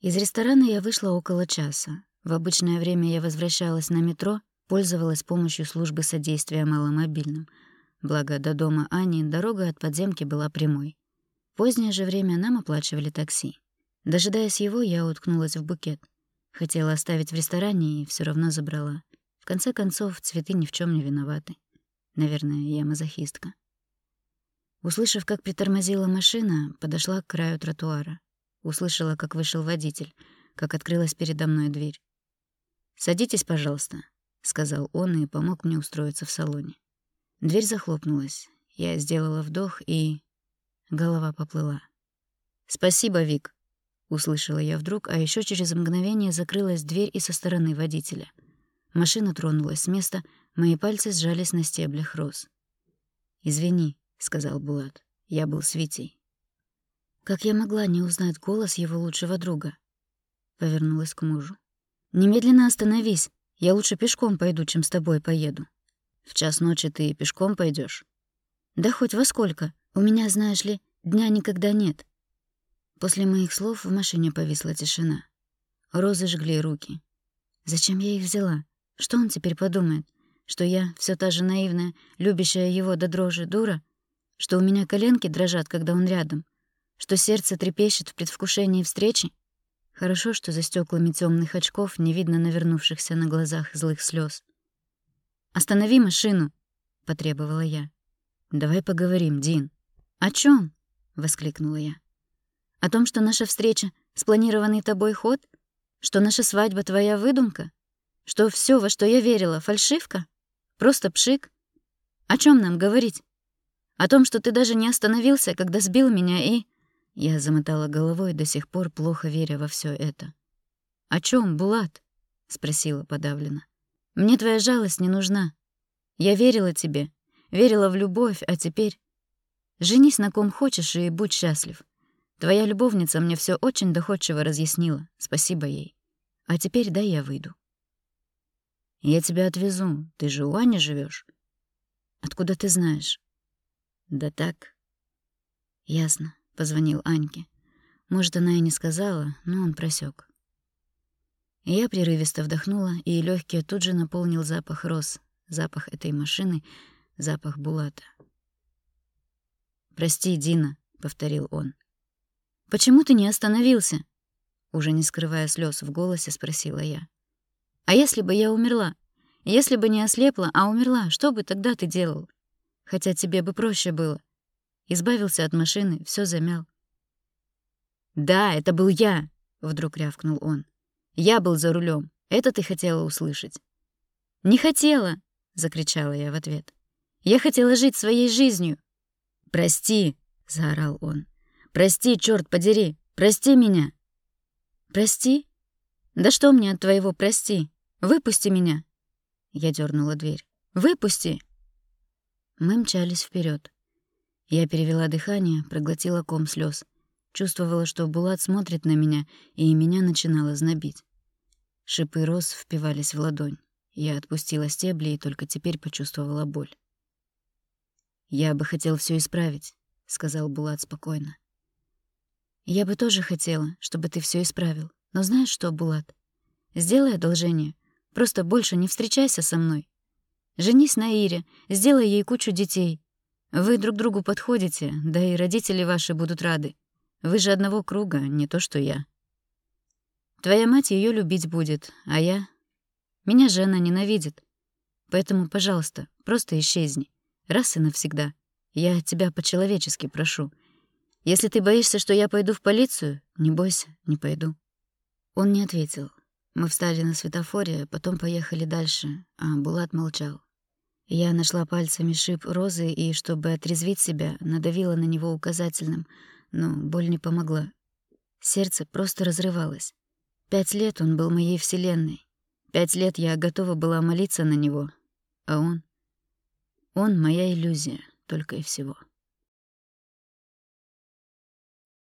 Из ресторана я вышла около часа. В обычное время я возвращалась на метро, пользовалась помощью службы содействия маломобильным. Благо, до дома Ани дорога от подземки была прямой. В позднее же время нам оплачивали такси. Дожидаясь его, я уткнулась в букет. Хотела оставить в ресторане и все равно забрала. В конце концов, цветы ни в чем не виноваты. Наверное, я мазохистка. Услышав, как притормозила машина, подошла к краю тротуара. Услышала, как вышел водитель, как открылась передо мной дверь. «Садитесь, пожалуйста», — сказал он и помог мне устроиться в салоне. Дверь захлопнулась. Я сделала вдох, и... Голова поплыла. «Спасибо, Вик», — услышала я вдруг, а еще через мгновение закрылась дверь и со стороны водителя. Машина тронулась с места, мои пальцы сжались на стеблях роз. «Извини», — сказал Булат, — «я был с Витей». Как я могла не узнать голос его лучшего друга? Повернулась к мужу. «Немедленно остановись. Я лучше пешком пойду, чем с тобой поеду». «В час ночи ты пешком пойдешь? «Да хоть во сколько. У меня, знаешь ли, дня никогда нет». После моих слов в машине повисла тишина. Розы жгли руки. Зачем я их взяла? Что он теперь подумает? Что я все та же наивная, любящая его до дрожи дура? Что у меня коленки дрожат, когда он рядом? Что сердце трепещет в предвкушении встречи? Хорошо, что за стеклами темных очков не видно навернувшихся на глазах злых слез. «Останови машину!» — потребовала я. «Давай поговорим, Дин». «О чем? воскликнула я. «О том, что наша встреча — спланированный тобой ход? Что наша свадьба — твоя выдумка? Что все, во что я верила, — фальшивка? Просто пшик? О чем нам говорить? О том, что ты даже не остановился, когда сбил меня и...» Я замотала головой, до сих пор плохо веря во все это. «О чем, Булат?» — спросила подавленно. «Мне твоя жалость не нужна. Я верила тебе, верила в любовь, а теперь... Женись на ком хочешь и будь счастлив. Твоя любовница мне все очень доходчиво разъяснила, спасибо ей. А теперь дай я выйду». «Я тебя отвезу, ты же у Ани живешь. «Откуда ты знаешь?» «Да так». «Ясно. Позвонил Аньке. Может, она и не сказала, но он просек. Я прерывисто вдохнула, и легкие тут же наполнил запах роз, запах этой машины, запах Булата. «Прости, Дина», — повторил он. «Почему ты не остановился?» Уже не скрывая слез в голосе, спросила я. «А если бы я умерла? Если бы не ослепла, а умерла, что бы тогда ты делал? Хотя тебе бы проще было. Избавился от машины, все замял. «Да, это был я!» — вдруг рявкнул он. «Я был за рулем. Это ты хотела услышать?» «Не хотела!» — закричала я в ответ. «Я хотела жить своей жизнью!» «Прости!» — заорал он. «Прости, черт подери! Прости меня!» «Прости? Да что мне от твоего прости? Выпусти меня!» Я дернула дверь. «Выпусти!» Мы мчались вперед. Я перевела дыхание, проглотила ком слез, Чувствовала, что Булат смотрит на меня, и меня начинало знобить. Шипы роз впивались в ладонь. Я отпустила стебли и только теперь почувствовала боль. «Я бы хотел все исправить», — сказал Булат спокойно. «Я бы тоже хотела, чтобы ты все исправил. Но знаешь что, Булат? Сделай одолжение. Просто больше не встречайся со мной. Женись на Ире, сделай ей кучу детей, вы друг другу подходите, да и родители ваши будут рады. Вы же одного круга, не то что я. Твоя мать ее любить будет, а я... Меня жена ненавидит. Поэтому, пожалуйста, просто исчезни. Раз и навсегда. Я тебя по-человечески прошу. Если ты боишься, что я пойду в полицию, не бойся, не пойду». Он не ответил. Мы встали на светофоре, потом поехали дальше, а Булат молчал. Я нашла пальцами шип розы и, чтобы отрезвить себя, надавила на него указательным, но боль не помогла. Сердце просто разрывалось. Пять лет он был моей вселенной. Пять лет я готова была молиться на него. А он... Он — моя иллюзия, только и всего.